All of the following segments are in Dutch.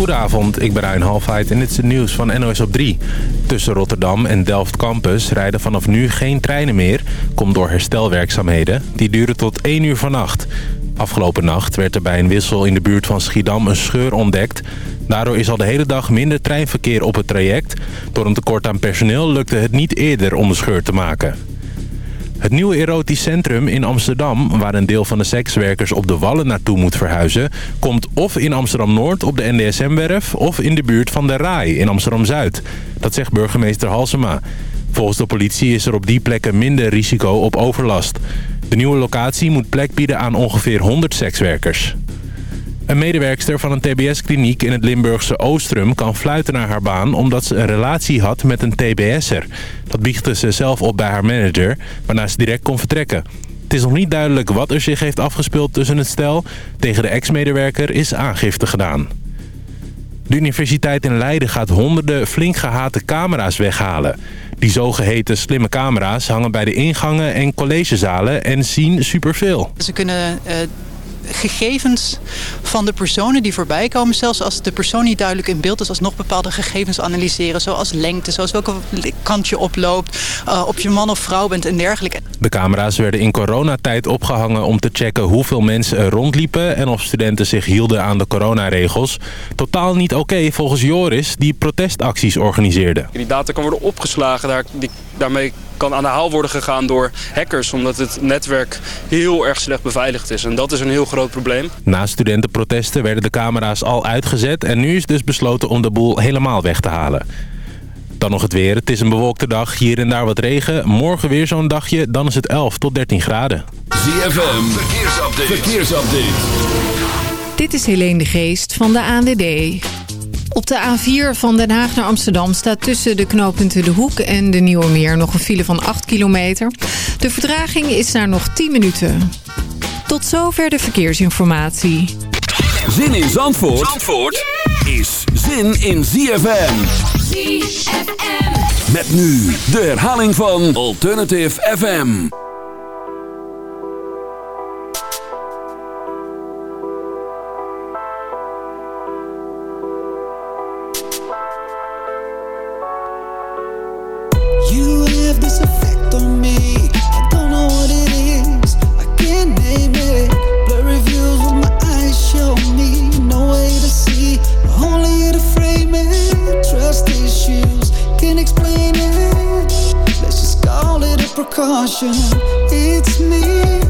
Goedenavond, ik ben Rijn Halfheid en dit is het nieuws van NOS op 3. Tussen Rotterdam en Delft Campus rijden vanaf nu geen treinen meer. Komt door herstelwerkzaamheden. Die duren tot 1 uur vannacht. Afgelopen nacht werd er bij een wissel in de buurt van Schiedam een scheur ontdekt. Daardoor is al de hele dag minder treinverkeer op het traject. Door een tekort aan personeel lukte het niet eerder om de scheur te maken. Het nieuwe erotisch centrum in Amsterdam, waar een deel van de sekswerkers op de Wallen naartoe moet verhuizen, komt of in Amsterdam-Noord op de NDSM-werf of in de buurt van de Rai in Amsterdam-Zuid. Dat zegt burgemeester Halsema. Volgens de politie is er op die plekken minder risico op overlast. De nieuwe locatie moet plek bieden aan ongeveer 100 sekswerkers. Een medewerkster van een tbs-kliniek in het Limburgse Oostrum kan fluiten naar haar baan... omdat ze een relatie had met een tbs'er. Dat biechtte ze zelf op bij haar manager, waarna ze direct kon vertrekken. Het is nog niet duidelijk wat er zich heeft afgespeeld tussen het stel. Tegen de ex-medewerker is aangifte gedaan. De universiteit in Leiden gaat honderden flink gehate camera's weghalen. Die zogeheten slimme camera's hangen bij de ingangen en collegezalen en zien superveel. Ze kunnen uh, gegevens van de personen die voorbij komen... zelfs als de persoon niet duidelijk in beeld is... alsnog bepaalde gegevens analyseren. Zoals lengte, zoals welke kant je oploopt... Uh, of je man of vrouw bent en dergelijke. De camera's werden in coronatijd opgehangen om te checken hoeveel mensen er rondliepen... en of studenten zich hielden aan de coronaregels. Totaal niet oké volgens Joris, die protestacties organiseerde. Die data kan worden opgeslagen, daar, die, daarmee kan aan de haal worden gegaan door hackers... omdat het netwerk heel erg slecht beveiligd is. En dat is een heel groot probleem. Na studentenprotesten werden de camera's al uitgezet... en nu is dus besloten om de boel helemaal weg te halen. Dan nog het weer. Het is een bewolkte dag. Hier en daar wat regen. Morgen weer zo'n dagje. Dan is het 11 tot 13 graden. ZFM. Verkeersupdate. Verkeersupdate. Dit is Helene de Geest van de ANWB. Op de A4 van Den Haag naar Amsterdam staat tussen de knooppunten De Hoek en de Nieuwe Meer nog een file van 8 kilometer. De vertraging is daar nog 10 minuten. Tot zover de verkeersinformatie. Zin in Zandvoort, Zandvoort is zin in ZFM. ZFM. Met nu de herhaling van Alternative FM. Precaution. It's me,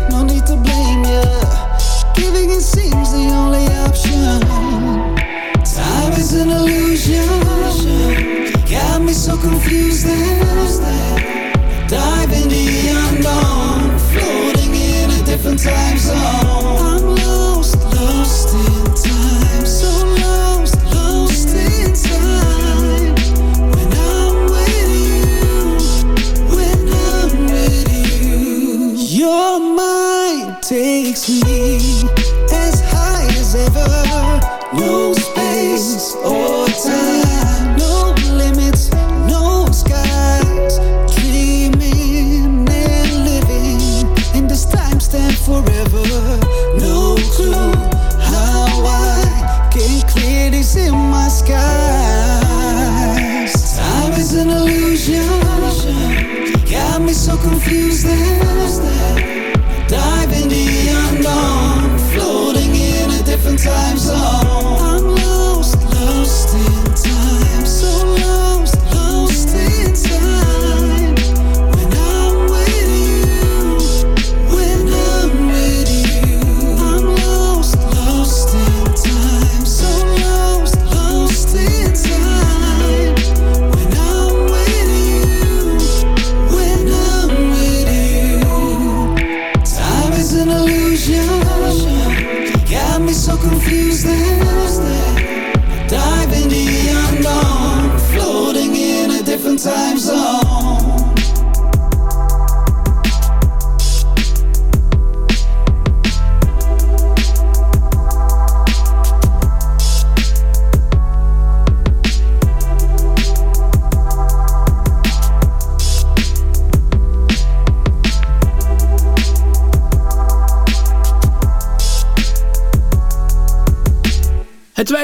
no need to blame ya. Giving it seems the only option. Time is an illusion. Got me so confused then. Dive the unknown, floating in a different time zone. I'm lost, lost in takes me as high as ever. No space or time, no limits, no skies. Dreaming and living in this time stand forever. No clue how I can clearly in my skies. Time is an illusion, got me so confused. In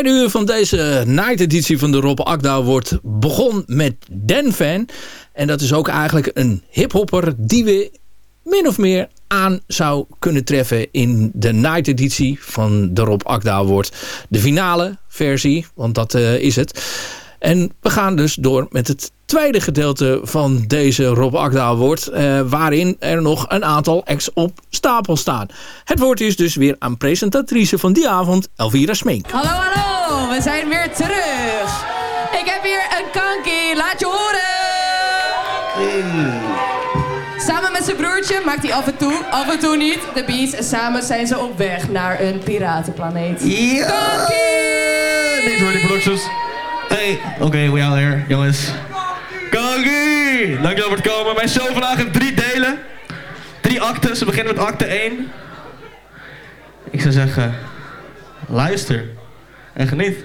tweede uur van deze night editie van de Rob Akda wordt begon met Den Fan. En dat is ook eigenlijk een hiphopper die we min of meer aan zou kunnen treffen in de night editie van de Rob Akda wordt de finale versie, want dat uh, is het. En we gaan dus door met het tweede gedeelte van deze Rob Akda. Uh, waarin er nog een aantal acts op stapel staan. Het woord is dus weer aan presentatrice van die avond, Elvira Smink. Hallo, hallo, we zijn weer terug. Ik heb hier een kankie, laat je horen. Samen met zijn broertje maakt hij af en toe, af en toe niet, de beats. En samen zijn ze op weg naar een piratenplaneet. Ja! Kankie! Niet Ready Productions. Hey, oké, okay, we are here, jongens. Kankie! Dankjewel voor het komen. Mijn show vandaag in drie delen. Drie acten. Ze beginnen met acte 1. Ik zou zeggen, luister en geniet.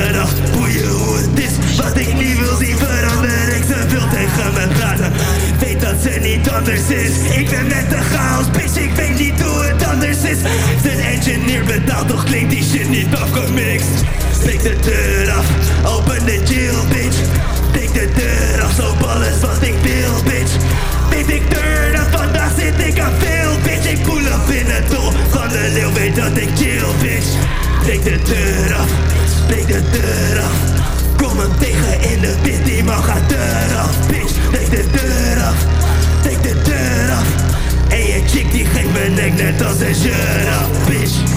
Af Boeien hoe het is, wat ik niet wil zien veranderen Ik ze wil tegen me praten. Weet dat ze niet anders is. Ik ben met de chaos, bitch, ik weet niet hoe het anders is. Zijn engineer betaalt, toch klinkt die shit niet afgemixt Steek de deur af, open de jail, bitch. Steek de deur af, zo alles wat ik wil, bitch. Weet ik turn up, vandaag zit ik aan veel, bitch. Ik pull up in het tol van de leeuw, weet dat ik chill, bitch Steek de deur af, steek de deur af. Kom hem tegen in de pit, die man gaat deur af, bitch Steek de deur af, steek de deur af. En je chick die geeft me nek net als een shirt af, bitch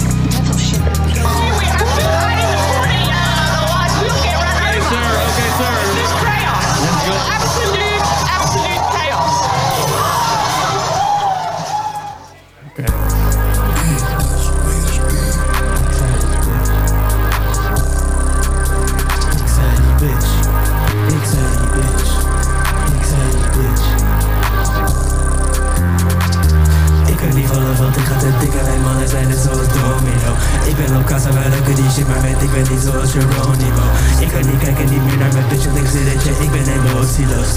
Ik ben op kassa, wij leuken die shit, maar weet ik ben niet zoals Geronimo Ik kan niet kijken, niet meer naar mijn bitch, want ik zit het je, ik ben emotieloos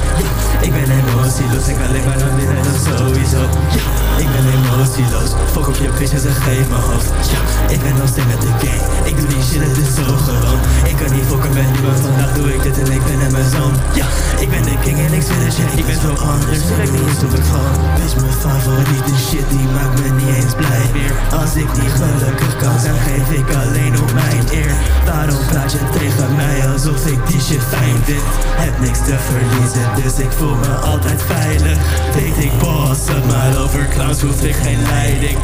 Ik ben emotieloos, ik alleen maar naar binnen, dat sowieso Ik ben emotieloos, fuck op je bitch en geef me hoofd. Ik ben nog steeds met de game, ik doe die shit, het is zo gewoon. Ik kan niet fokken met niemand, vandaag doe ik dit en ik ben in mijn zone. Ja, ik ben de king en ik zit het shit, ik ben zo anders Ik niet eens of ik val, bitch mijn favoriete shit, die maakt me niet eens blij. Als ik niet gelukkig kan zijn, geef ik alleen op mijn eer. Waarom praat je tegen mij alsof ik die shit fijn vind? Heb niks te verliezen, dus ik voel me altijd veilig. Weet ik bossen, maar over clowns hoef ik geen leiding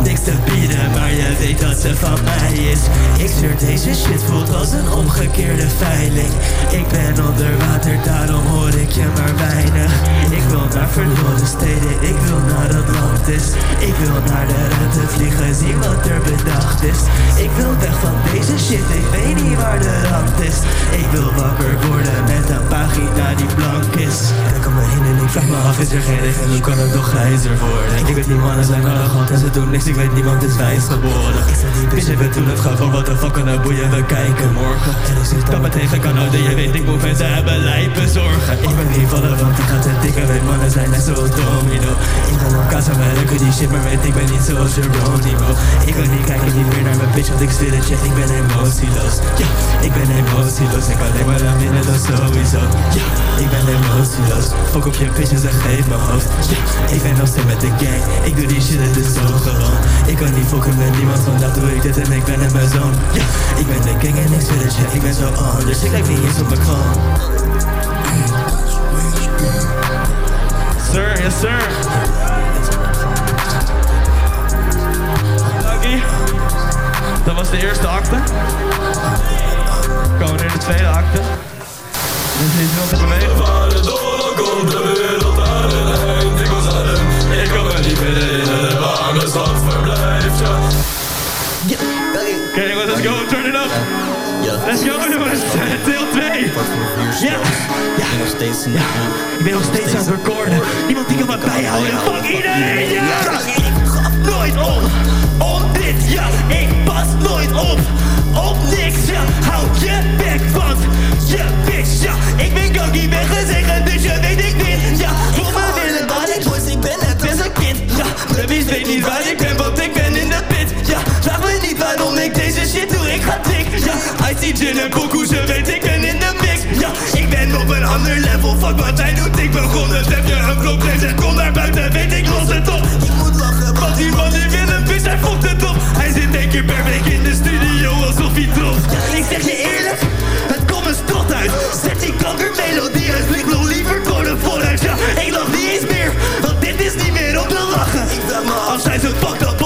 niks te bieden, maar je weet dat ze van mij is. Ik stuur deze shit, voelt als een omgekeerde veiling. Ik ben onder water, daarom hoor ik je maar weinig. Ik wil naar verloren steden, ik wil naar Atlantis Ik wil naar de ruimte vliegen, zien wat er bedacht is. Ik wil weg van deze shit, ik weet niet waar de rand is. Ik wil wakker worden met een pagina die blank is. Kijk om me heen en ik vraag me af, is er geen hoe kan het nog grijzer worden. Ik weet niet mannen zijn arrogant en ze doen niks, ik weet niemand is wijs geboren Ik die bitch, we doen het gewoon, wat de fuck kan nou boeien, we kijken morgen. Tegen kan houden Je weet ik moet en ze hebben lijpen zorgen. Ik ben niet vallen want ik ga te dikke Weet mannen zijn net zoals domino. Ik ben op kassa werken die shit Maar weet ik ben niet zoals Geronimo. Ik kan niet kijken niet meer naar mijn bitch Want ik stuur het je, ik ben emotieloos. Ja, ik ben emotieloos. Ik alleen maar aan winnen dan sowieso. Ja, ik ben emotieloos. Fok op je bitches en geef mijn hoofd. Ja, ik ben nog steeds met de gang. Ik doe die shit, het is zo gewoon Ik kan niet fokken met niemand Vandaag doe ik dit en ik ben in mijn zone Ja, ik ben de gang en ik zweer het je Ik ben zo anders, ik lijk niet eens op mijn kroon Sir, yes sir Lucky. Dat was de eerste acte. Komen nu de tweede acte. Dit is nog te bewegen. De meer in een warme stad verblijf. Ja. Oké jongens, let's go. Turn it up. Let's go jongens. Deel 2. Ja. Ja. Ja. Ik ben nog steeds aan het recorden. Niemand die kan me bijhouden. Fuck iedereen. Ja. Ik gaf nooit op. Op dit, ja. Ik pas nooit op. Op niks, ja. Hou je En pokoe, ze weet ik ben in de mix. Ja, ik ben op een ander level, fuck wat hij doet, ik begon het. Heb je een probleem, zeg kom naar buiten, weet ik los het op. Ik moet lachen, want die man die wil een bitch, hij fokt het op. Hij zit één keer per week in de studio, alsof hij trots. Ja, ik zeg je eerlijk, het komt me strot uit. Zet die kankermelodie uit, ligt nog liever kolen vooruit. Ja, ik lach niet eens meer, want dit is niet meer om te lachen. Ik vraag me af, zijn ze fucked up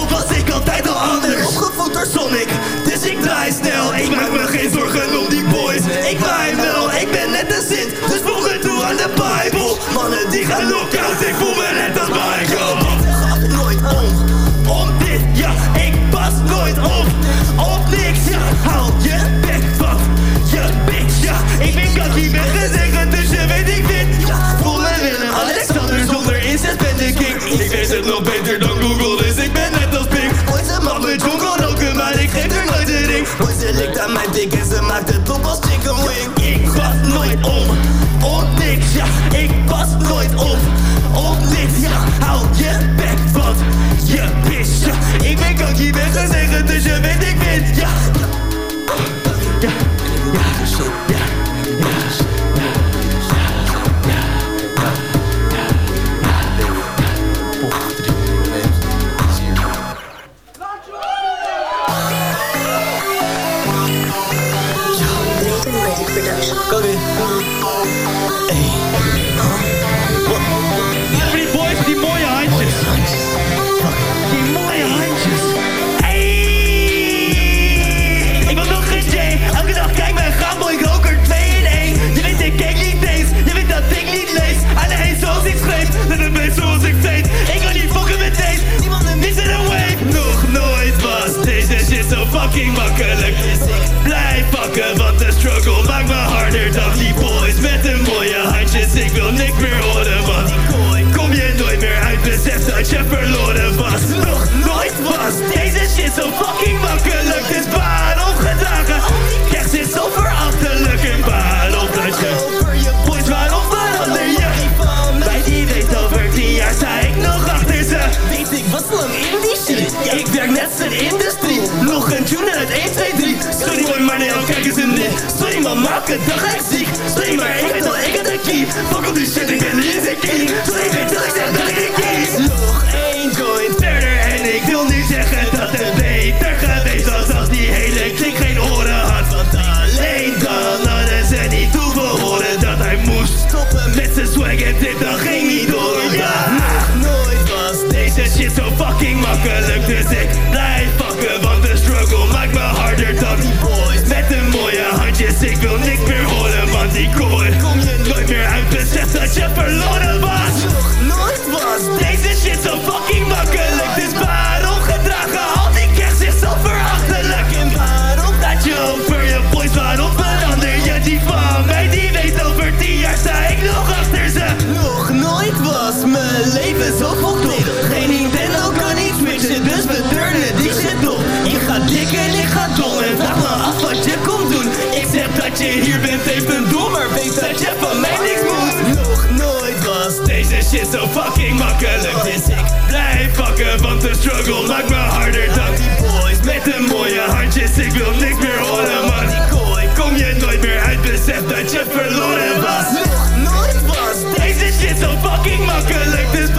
Gaan knock-out, ik voel me net als Michael. Ik gaf nooit om, om dit, ja, ik pas nooit op. Op niks, ja, haal je bek van je bitch, ja. Ik ben kakkie, ben gezegend, dus je weet ik dit. Ja, voel me Willem, Alexander zonder incest ben de king. Ik weet het nog beter dan Google, dus ik ben net als Pink. Ooit ze mag met roken, maar ik geef er nooit een ring. Ooit ze likt aan mijn dik en ze maakt het fucking makkelijk. Dus ik blijf pakken, want de struggle maakt me harder dan die boys. Met de mooie handjes, ik wil niks meer horen, want kom je nooit meer uit. Besef dat je verloren was. Nog nooit was deze shit zo fucking makkelijk. Dus waarom gedragen? Krijg zit zo verachtelijk en waarom dat je... Boys, waarom verander je? Bij die weet over tien jaar sta ik nog achter ze. Weet ik was lang in die shit. Ik werk net zijn industrie. Nog een tune uit 1, 2, 3. Sorry maar nee, al kijken ze niet. Sorry man, maak het, dan ga ik ziek. Sorry, maar ik weet al, ik heb de key. Fuck op die shit, ik ben Lizzie King. Sorry, weet dat ik zeg dat ik de kies. verloren was. Nog nooit was Deze shit zo fucking makkelijk. Dus waarom gedragen al die kerst zichzelf zo verachtelijk? Waarom gaat je over je boys? Waarom verander je die van mij? Die weet over tien jaar sta ik nog achter ze. Nog nooit was mijn leven zo volkomen Geen Nintendo kan iets mixen Dus we turnen die shit op Je gaat dik en ik ga dom. En vraag me af wat je komt doen. Ik zeg dat je hier bent even dom Maar. Weet dat je van mij niks is zo fucking makkelijk Dus ik blijf pakken, want de struggle maakt me harder dan boys. Met de mooie handjes, ik wil niks meer horen man. Kom je nooit meer uit, besef dat je verloren was. Nog nooit was Deze shit zo fucking makkelijk, dus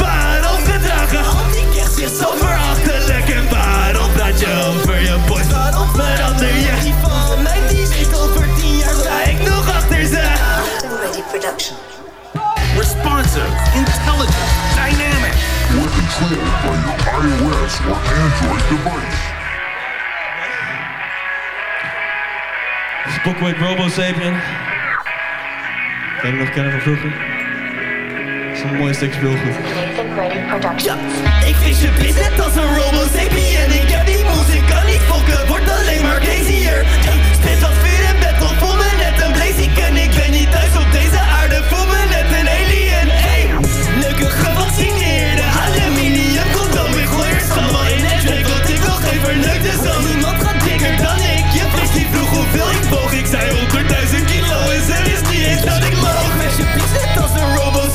player for your iOS or Android device. Robo Sapien. Kan nog kennen van vroeger? Zo'n mooie mooi stuk speelgoed. Ja, ik vind je bitch net als een Robo Sapien. Ik heb die moves, ik kan niet fokken, wordt alleen maar crazier. Ja, spits als vuur in bed, tot voel me net een blaze. Ik ben niet thuis op deze aarde, voel me vroeg hoeveel ik woog Ik zei 100.000 kilo en ze wist niet eens dat ik moog. Met je bitch als een robot,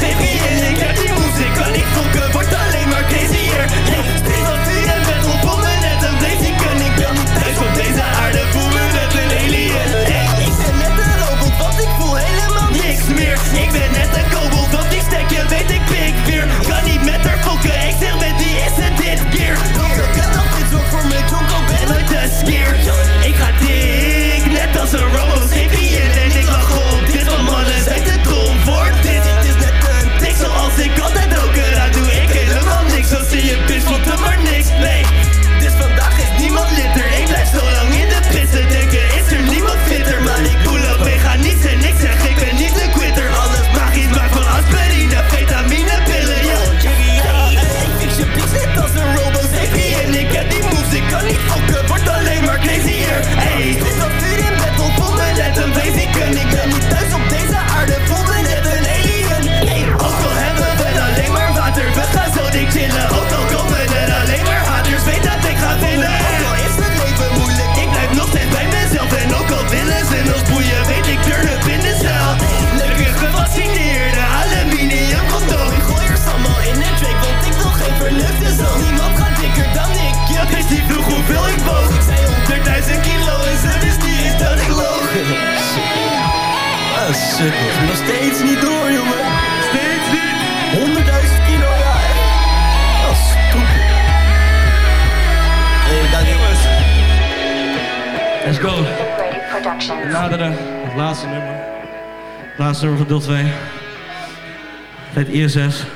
ISS.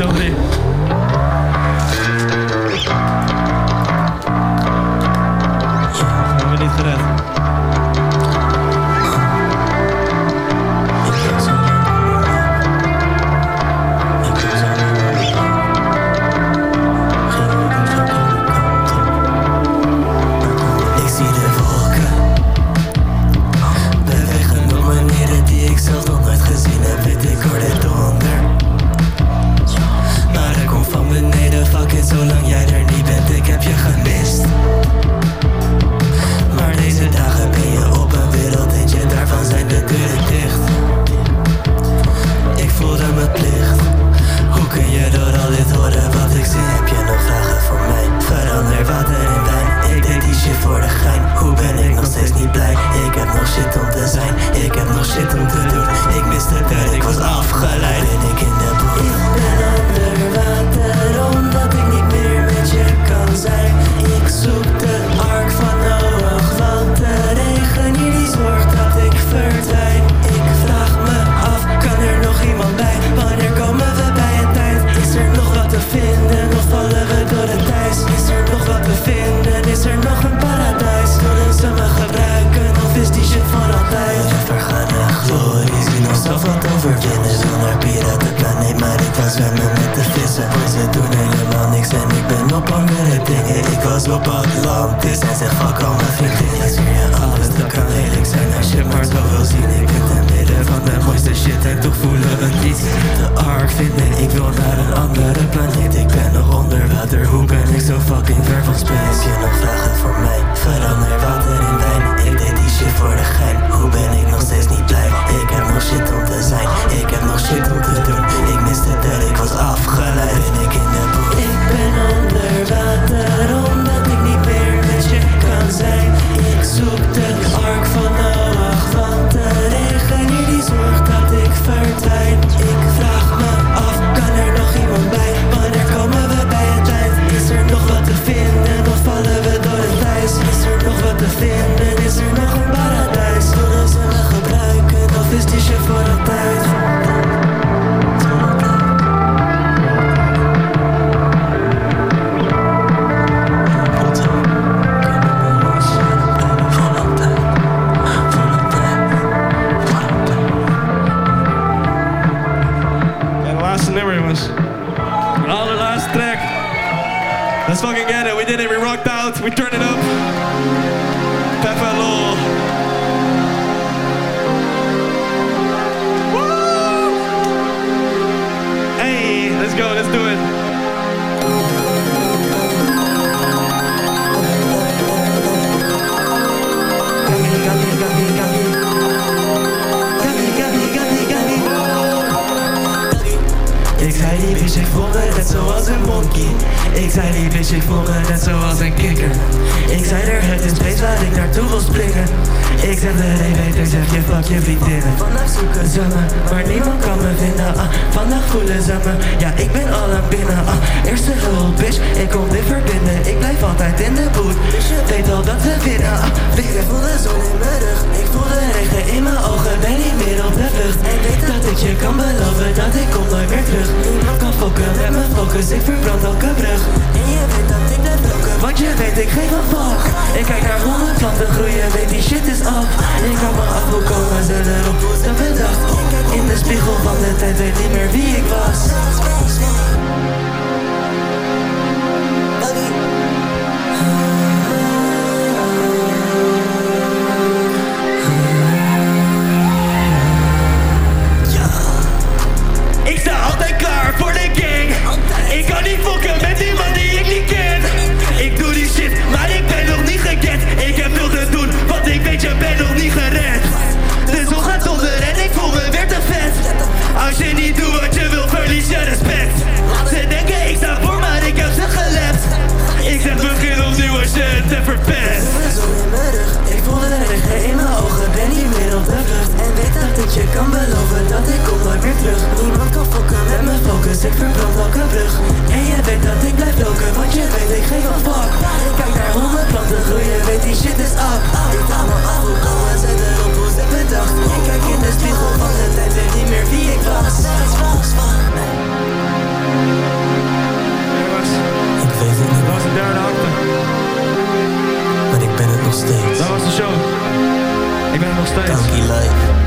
Dit en zeg fuck al mijn vrienden Ik zie je alles, dat kan je maar zo wil zien. Ik ben te midden van de mooiste shit en toch voelen we niets De ark vinden, ik wil naar een andere planeet. Ik ben nog onder water, hoe ben ik zo fucking ver van space? Heb je nog vragen voor mij? Verander water in wijn. Ik deed die shit voor de gein. Hoe ben ik nog steeds niet blij? Ik heb nog shit om te zijn. Ik heb nog shit om te doen. Ik miste het, ik was afgeleid. Ben ik in de boel Ik ben onder water Omdat ik niet it. We did it. We rocked out. We turned it up. Peppa Lol. Woo! Hey, let's go. Let's do it. Bitch, ik voel me net zoals een monkey. Ik zei die bitch, ik voel me net zoals een kikker. Ik zei er, het is space waar ik naartoe wil springen. Ik zeg de hey beter, zeg je fuck je vriendinnen. Vandaag zoeken ze me, maar niemand kan me vinden. Ah, Vandaag voelen ze me, ja ik ben al aan binnen ah, Eerste hulp bitch, ik kom dit verbinden. Ik blijf altijd in de boot, je weet al dat we winnen. Ah, ik voel de zon in mijn rug. Ik voel de regen in mijn ogen, ben niet meer op de vlucht. En weet dat ik je kan beloven, dat ik kom nooit meer terug met mijn focus, ik verbrand elke brug. En je weet dat ik dat blokken, want je weet ik geef een fuck Ik kijk naar honderd planten groeien, weet die shit is af. Ik kan me af hoe komen ze erop, dat bedacht. In de spiegel van de tijd weet niet meer wie ik was altijd klaar voor de gang Ik kan niet fokken met iemand die ik niet ken. Ik doe die shit, maar ik ben nog niet gekend. Ik heb veel te doen, want ik weet je bent nog niet gered. De zon gaat onder en ik voel me weer te vet. Als je niet doet wat je wil, verlies je respect. Ze denken ik sta voor, maar ik heb ze gelept Ik zeg begin opnieuw als je het hebt verpest. Ik voel de regen in dat je kan beloven dat ik kom nooit meer terug. Niemand kan fokken met mijn focus, ik verbrand elke brug. En je weet dat ik blijf lopen, want je weet ik geef een fuck. Ik kijk naar honderd planten groeien, weet die shit is up. Ik haal me af hoe alles uit op hoe ze bedacht. Ik kijk in de spiegel van de tijd, weet niet meer wie ik was. Ik weet het niet. Ik was het derde acte. Maar ik ben het nog steeds. Dat was de show. Ik ben nog steeds. Dank je Life.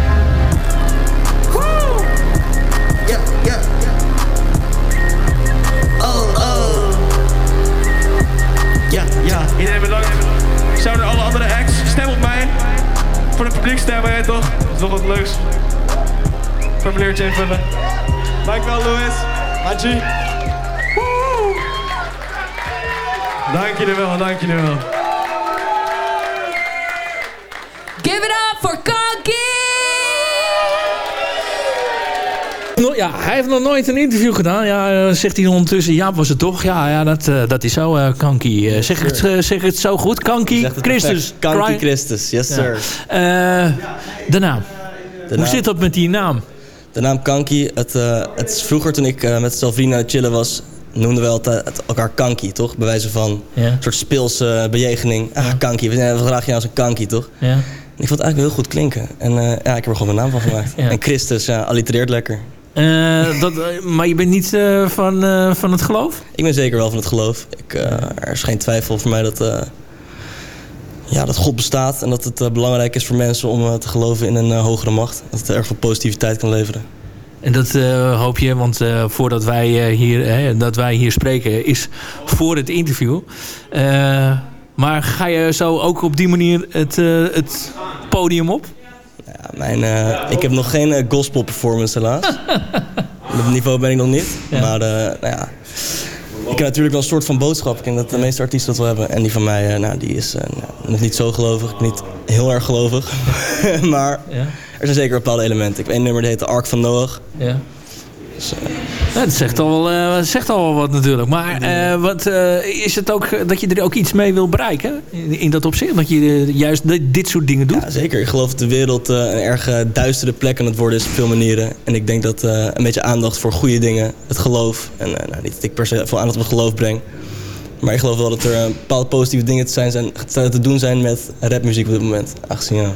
Iedereen bedankt. Zou er alle andere acts. Stem op mij. Voor de publiek stemmen, hè, toch? Dat is nog wat leuks. Formuliertje invullen. Dankjewel, Louis. Haji. Dank jullie wel, dank jullie wel. No- Ja, hij heeft nog nooit een interview gedaan. Ja, eh, zegt hij ondertussen. Ja, was het toch? Ja, ja dat, eh, dat is zo, Kanky. Eh, zeg, ik het, zeg het zo goed? Kanky Christus. Kanky Cry- Christus, yes Ja. sir. De naam. De Hoe naam- zit dat met die naam? De naam Kanky, het, het is vroeger toen ik met vrienden aan chillen was, noemden we altijd elkaar Kanky, toch? Bij wijze van Ja. een soort speelse bejegening. Ah, Kanky, we zijn graag je als een Kanky, toch? Ja. Ik vond het eigenlijk heel goed klinken. En ja, ik heb er gewoon mijn naam van gemaakt. Ja. En Christus, ja, allitereert lekker. Eh, dat, maar je bent niet eh, van, eh, van het geloof? Ik ben zeker wel van het geloof. Ik, er is geen twijfel voor mij dat, ja, dat God bestaat. En dat het belangrijk is voor mensen om te geloven in een hogere macht. Dat het erg veel positiviteit kan leveren. En dat hoop je, want voordat wij, hier, hè, dat wij hier spreken is voor het interview. Maar ga je zo ook op die manier het, het podium op? Mijn, eh, ik heb nog geen eh, gospel performance helaas. Op dat niveau ben ik nog niet. Maar eh, nou ja, ik heb natuurlijk wel een soort van boodschap. Ik denk dat de meeste artiesten dat wel hebben. En die van mij, nou, die is nou, nog niet zo gelovig. Niet heel erg gelovig. maar Ja. er zijn zeker bepaalde elementen. Ik heb één nummer, die heet de Ark van Noach. Ja. Dat zegt al, wel, eh, zegt al wel wat natuurlijk. Maar eh, wat, eh, is het ook dat je er ook iets mee wil bereiken? In, in dat opzicht? Dat je juist dit, soort dingen doet? Ja, zeker. Ik geloof dat de wereld een erg duistere plek aan het worden is op veel manieren. En ik denk dat een beetje aandacht voor goede dingen, het geloof. En nou, niet dat ik per se veel aandacht op het geloof breng. Maar ik geloof wel dat er bepaalde positieve dingen te, zijn, zijn, te doen zijn met rapmuziek op dit moment. Aangezien, ja.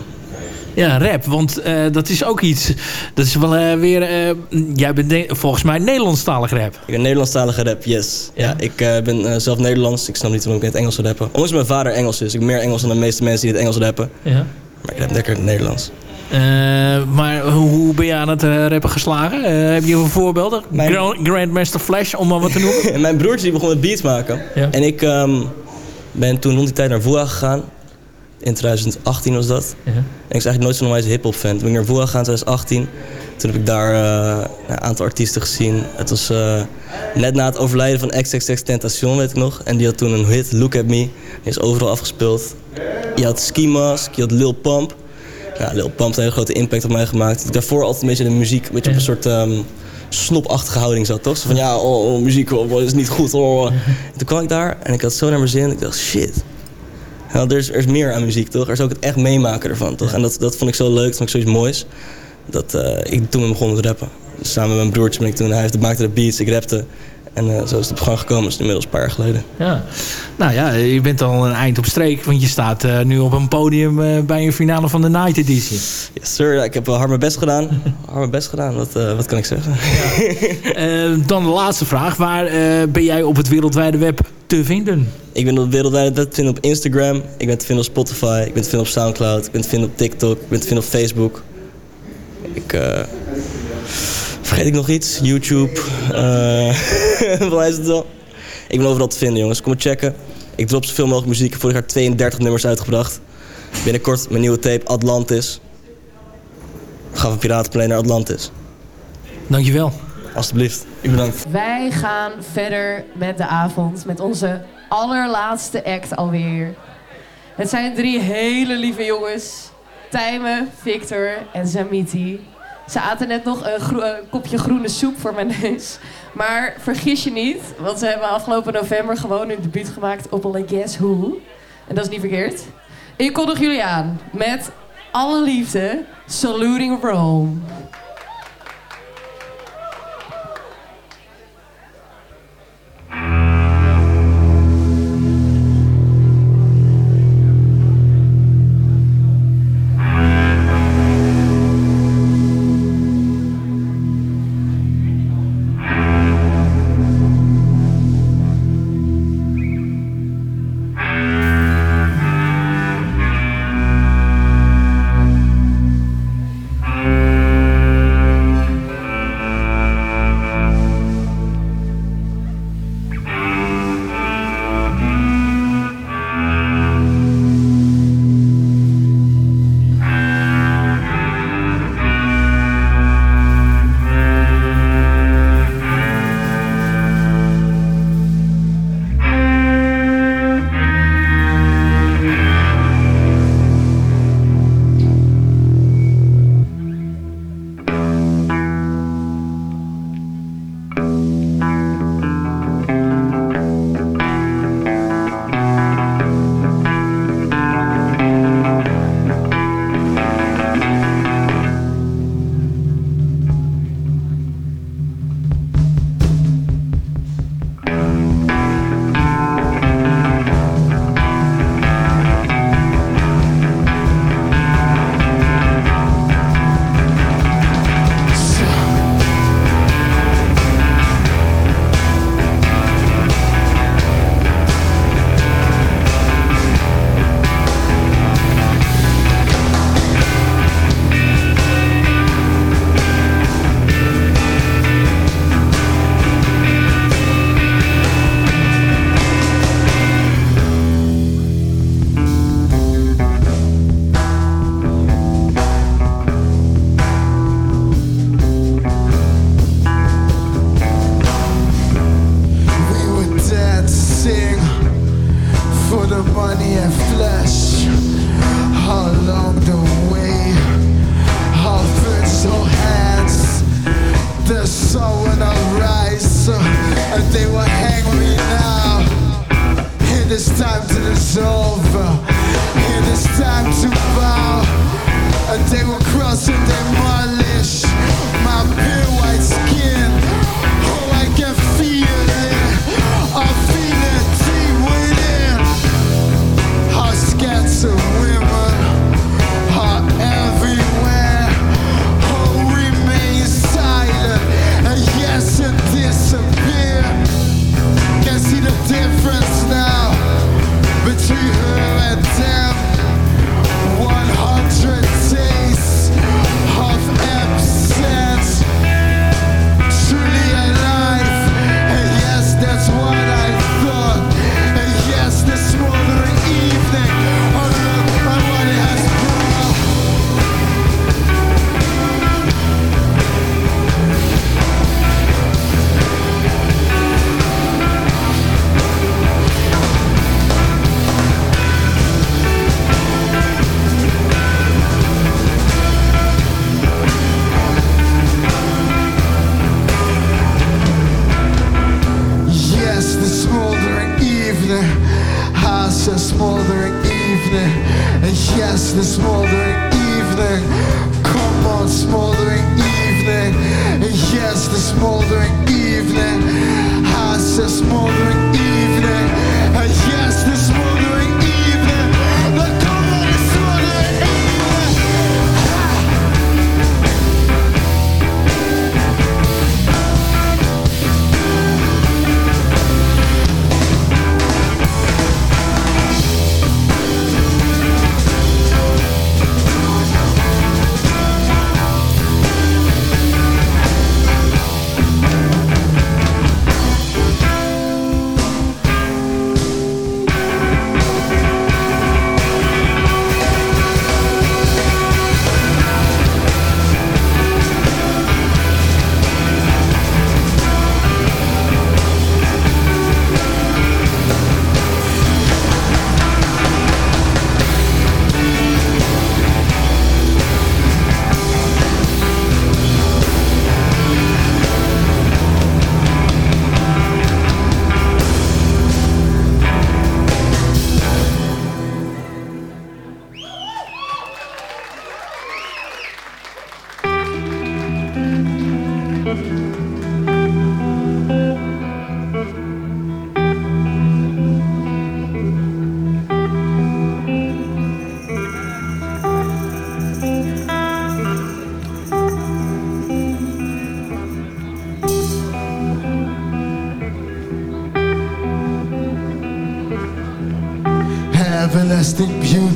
Ja, rap. Want eh, dat is ook iets... Dat is wel eh, weer... eh, jij bent volgens mij Nederlandstalig rap. Ik ben Nederlandstalige rap, yes. Ja, ik ben zelf Nederlands. Ik snap niet waarom ik in het Engels zou rappen. Ondanks mijn vader Engels is. Ik ben meer Engels dan de meeste mensen die het Engels rappen. Ja. Maar ik rap lekker in het Nederlands. Maar hoe, ben je aan het rappen geslagen? Heb je voorbeelden? Mijn- Grand- Grandmaster Flash, om maar wat te noemen? En mijn broertje die begon met beats maken. Ja. En ik ehm, ben toen rond die tijd naar VOA gegaan. In 2018 was dat. Ja. En ik was eigenlijk nooit zo'n wijze hip-hop fan. Toen ben ik naar VOA gegaan in 2018. Toen heb ik daar eh, een aantal artiesten gezien. Het was eh, net na het overlijden van XXX Tentacion, weet ik nog. En die had toen een hit, Look At Me. Die is overal afgespeeld. Je had Ski Mask, je had Lil Pump. Ja, Lil Pump heeft een hele grote impact op mij gemaakt. Ik daarvoor altijd een beetje de muziek, een beetje op een soort ehm, snopachtige houding zat, toch? Zo van, ja, oh, oh, muziek oh, is niet goed. Oh. En toen kwam ik daar en ik had zo naar mijn zin. Ik dacht, shit. Ja, er, is, er is meer aan muziek, toch? Er is ook het echt meemaken ervan, toch? En dat, dat vond ik zo leuk, dat vond ik zoiets moois. Dat eh, ik toen begon met rappen. Dus samen met mijn broertje ben ik toen, hij heeft, maakte de beats, ik rapte. En eh, zo is het op gang gekomen, dat is inmiddels een paar jaar geleden. Ja. Nou ja, je bent al een eind op streek. Want je staat eh, nu op een podium eh, bij een finale van de Night Edition. Yes sir, ja, ik heb wel hard mijn best gedaan. hard mijn best gedaan, wat, eh, wat kan ik zeggen? Eh, dan de laatste vraag. Waar eh, ben jij op het wereldwijde web te vinden? Ik ben op te vinden op Instagram. Ik ben te vinden op Spotify. Ik ben te vinden op Soundcloud. Ik ben te vinden op TikTok. Ik ben te vinden op Facebook. Ik... eh, vergeet ik nog iets? YouTube. Volgens mij is het wel. Ik ben overal te vinden, jongens. Kom maar checken. Ik drop zoveel mogelijk muziek. Ik heb vorig jaar 32 nummers uitgebracht. Binnenkort mijn nieuwe tape Atlantis. Gaan van Piratenplein naar Atlantis. Dankjewel. Alsjeblieft. Ik bedankt. Wij gaan verder met de avond, met onze allerlaatste act alweer. Het zijn drie hele lieve jongens. Tijmen, Victor en Zamiti. Ze aten net nog een kopje groene soep voor mijn neus. Maar vergis je niet, want ze hebben afgelopen november gewoon hun debuut gemaakt op een Guess Who. En dat is niet verkeerd. Ik kondig jullie aan met alle liefde Saluting Rome.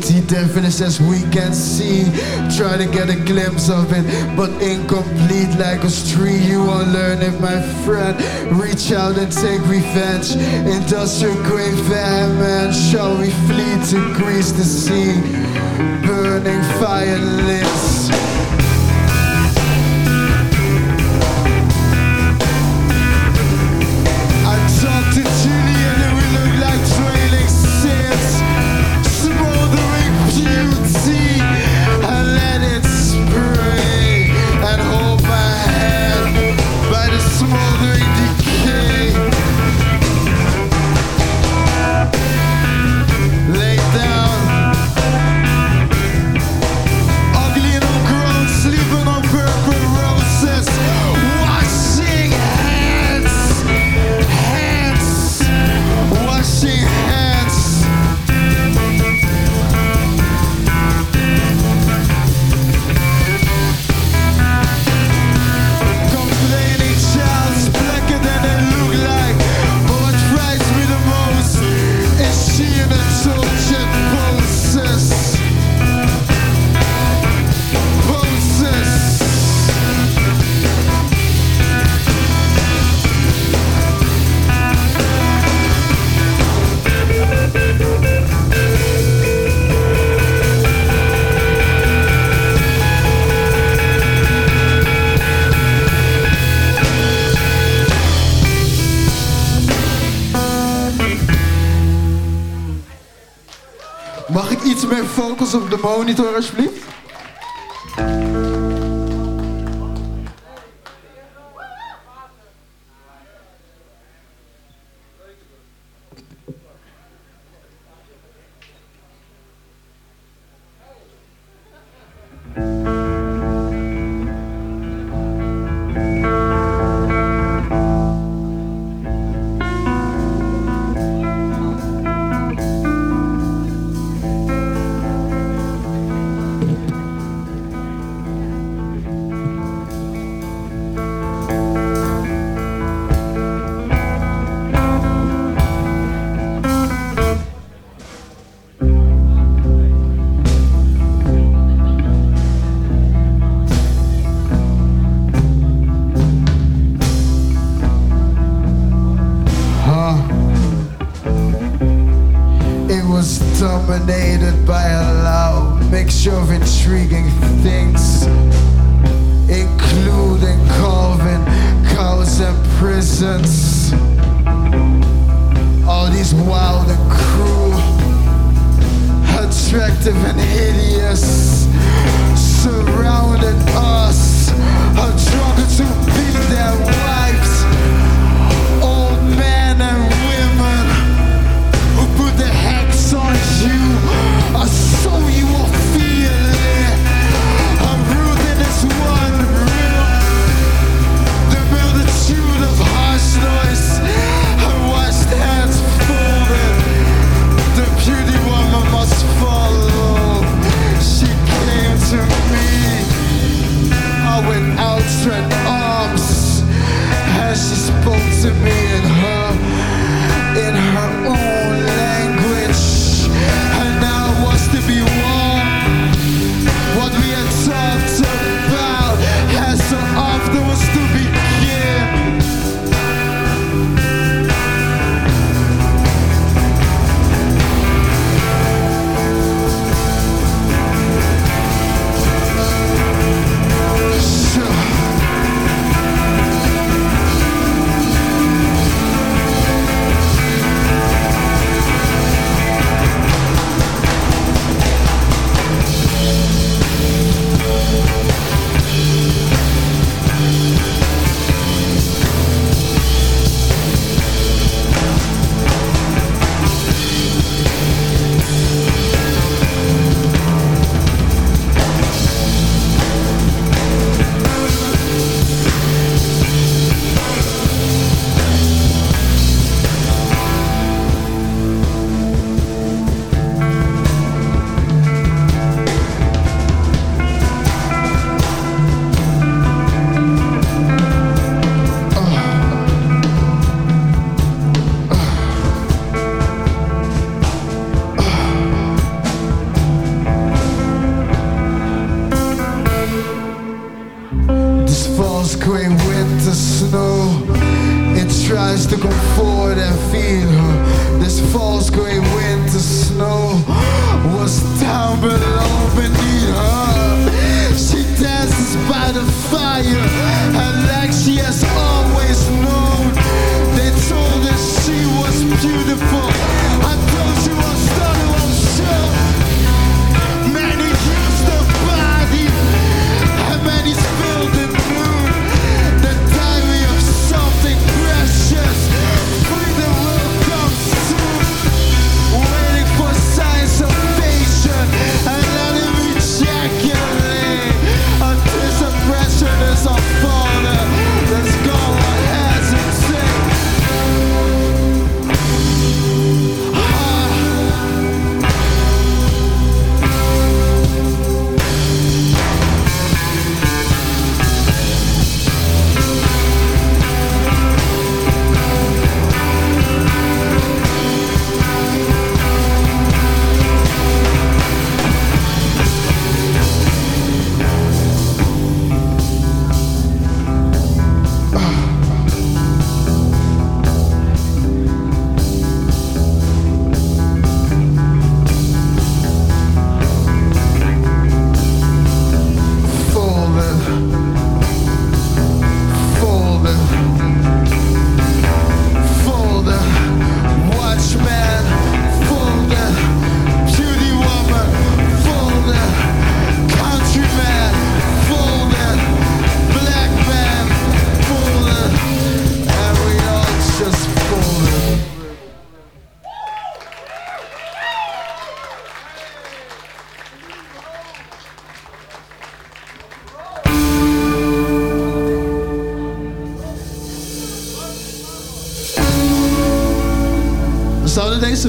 empty Definite as we can see. Try to get a glimpse of it But incomplete like a street. You won't learn if, my friend. Reach out and take revenge. Industrial great famine Shall we flee to grease the scene? Burning fire lips meer focus op de monitor, alsjeblieft?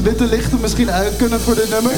Witte lichten misschien uit kunnen voor dit nummer?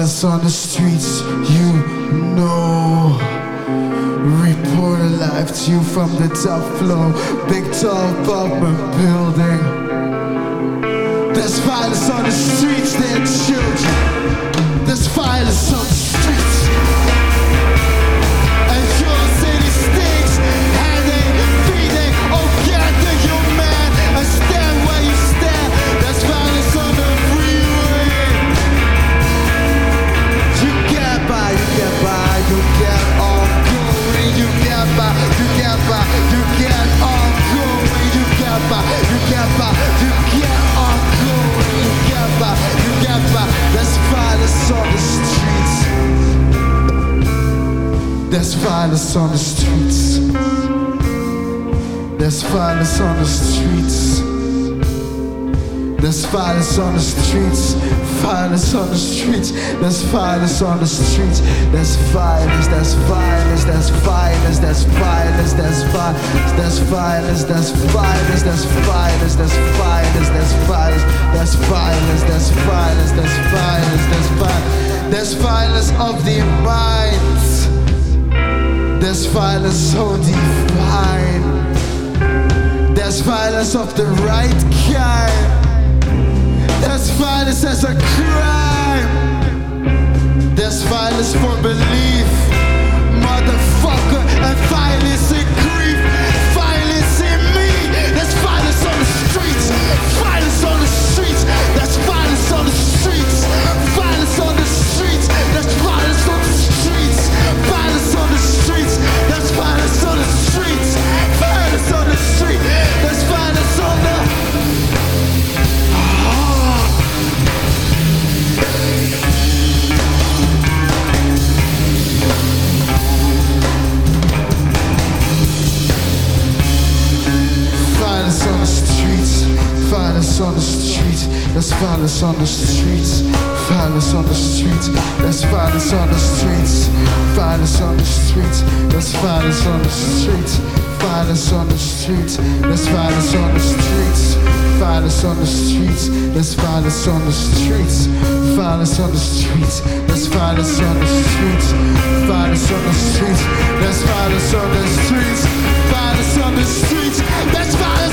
Violence on the streets, you know. Report alive to you from the top floor, big tall apartment there's violence on the streets, there's violence, there's violence, there's violence, there's violence, there's violence, there's violence, there's violence, there's violence, there's violence, there's violence, there's violence, there's violence, there's violence, there's violence, there's violence of the mind, there's violence so divine, there's violence of the right kind. There's violence as a crime. Violence for belief. Motherfucker, and violence Find us on the streets. Find us on the streets. Let's find us on the streets. Find us on the streets. Let's find us on the streets. Find us on the streets. Let's find us on the streets. Find us on the streets. Let's find us on the streets. Find us on the streets. Let's find us on the streets. Find us on the streets. Let's find us on the streets. Find us on the streets. Let's find us on the streets. Find us on the streets. Let's find us.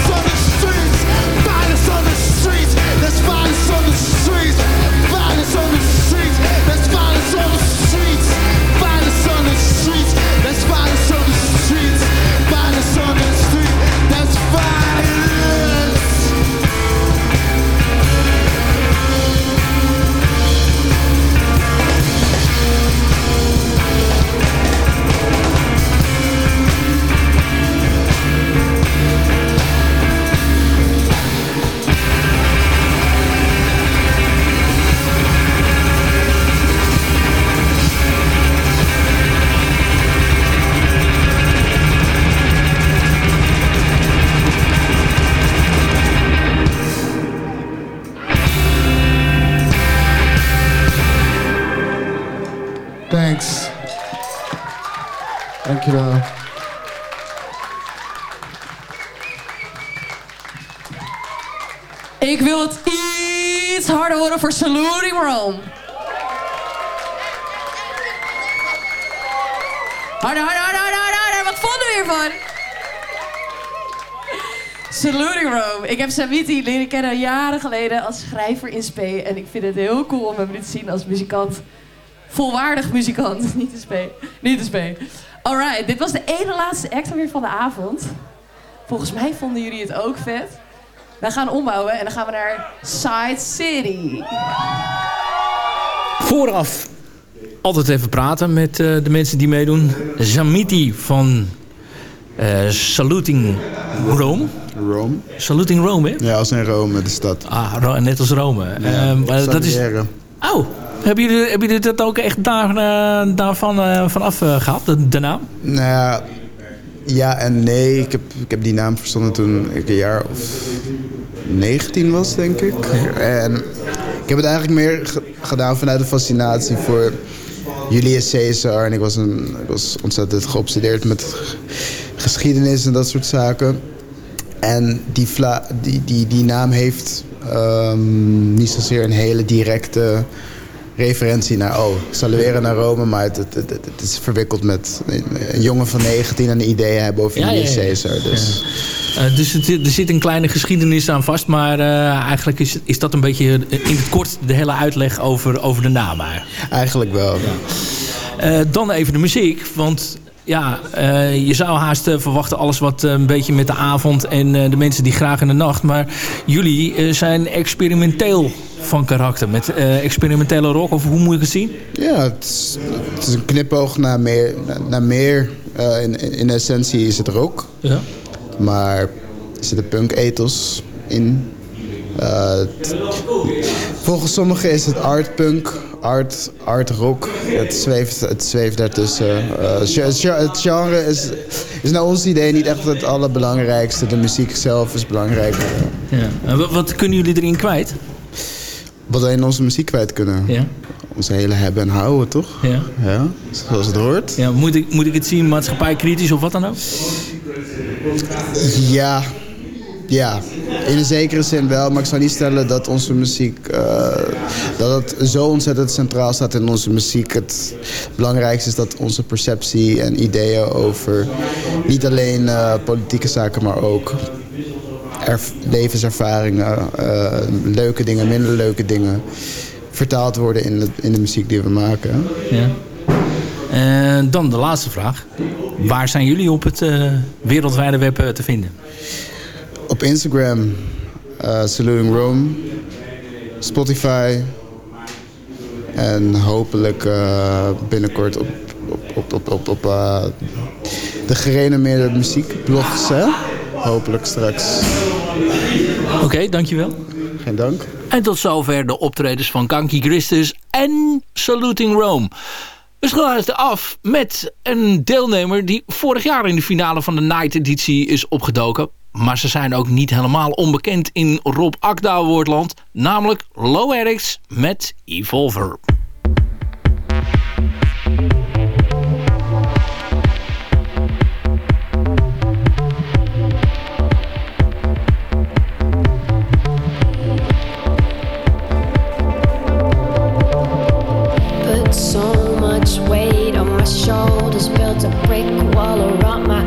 Voor Saluting Rome. Harder, harder, harder, harder, harder. Wat vonden we hiervan? Saluting Rome. Ik heb Samiti leren kennen jaren geleden als schrijver in Spee. En ik vind het heel cool om hem nu te zien als muzikant. Volwaardig muzikant, niet te Spee. Niet te Spee. Alright, dit was de ene laatste act alweer van de avond. Volgens mij vonden jullie het ook vet. Wij gaan ombouwen en dan gaan we naar Side City. Vooraf altijd even praten met eh, de mensen die meedoen. Zamiti van eh, Saluting Rome. Rome. Saluting Rome, hè? Ja, als in Rome, de stad. Ah, Ro- net als Rome. Ja, Ehm, maar dat is... Oh, hebben jullie, hebben jullie dat ook echt daar, eh, daarvan eh, vanaf eh, gehad, de, de naam? Nou ja, ja en nee. Ik heb, ik heb die naam verzonnen toen ik een jaar of 19 was, denk ik. En Ik heb het eigenlijk meer ge- gedaan vanuit de fascinatie voor Julius Caesar. En ik was, een, ik was ontzettend geobsedeerd met geschiedenis en dat soort zaken. En die, vla, die, die, die naam heeft ehm, niet zozeer een hele directe referentie naar... oh, salueren naar Rome, maar het, het, het, het is verwikkeld met een, jongen van 19 en een idee hebben over Ja, Julius ja. Caesar. Dus Eh, dus er zit een kleine geschiedenis aan vast. Maar eh, eigenlijk is, is dat een beetje in het kort de hele uitleg over, over de naam. eigenlijk. Eigenlijk wel. Eh, dan even de muziek. Want ja, eh, je zou haast eh, verwachten alles wat eh, een beetje met de avond en de mensen die graag in de nacht. Maar jullie zijn experimenteel van karakter. Met experimentele rock of hoe moet ik het zien? Ja, het is, het is een knipoog naar meer. Naar, meer. In, in, essentie is het rock. Ja. Maar er zit een punk-ethos in. Volgens sommigen is het art punk, art, art rock. Het zweeft, het zweeft daartussen. Eh, het genre is, is naar ons idee niet echt het allerbelangrijkste. De muziek zelf is belangrijker. Ja. En wat, kunnen jullie erin kwijt? Wat wij in onze muziek kwijt kunnen. Ja. Onze hele hebben en houden, toch? Ja. Ja, zoals het hoort. Ja, moet, ik, moet ik het zien maatschappijkritisch of wat dan ook? Ja, ja, in een zekere zin wel. Maar ik zou niet stellen dat onze muziek... eh, dat het zo ontzettend centraal staat in onze muziek. Het belangrijkste is dat onze perceptie en ideeën over... niet alleen eh, politieke zaken, maar ook levenservaringen... eh, leuke dingen, minder leuke dingen... vertaald worden in de, in de muziek die we maken. Ja. Dan de laatste vraag. Waar zijn jullie op het wereldwijde web te vinden? Op Instagram, eh Saluting Rome, Spotify en hopelijk eh, binnenkort op, op, op, op, op, eh, de gerenommeerde muziekblogs. Hè? Hopelijk straks. Oké, dankjewel. Geen dank. En tot zover de optredens van Kanky Christus en Saluting Rome. We sluiten af met een deelnemer die vorig jaar in de finale van de Night editie is opgedoken. Maar ze zijn ook niet helemaal onbekend in Rob Akda woordland. Namelijk Low Erics met Evolver. Shoulders, wall around my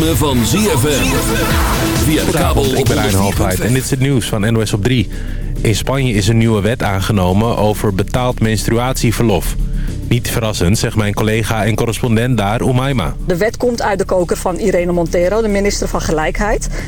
Ritme van ZFM. Via de kabel ik ben en dit is het nieuws van NOS op 3. In Spanje is een nieuwe wet aangenomen over betaald menstruatieverlof. Niet verrassend, zegt mijn collega en correspondent daar, Umaima. De wet komt uit de koker van Irene Montero, de minister van Gelijkheid.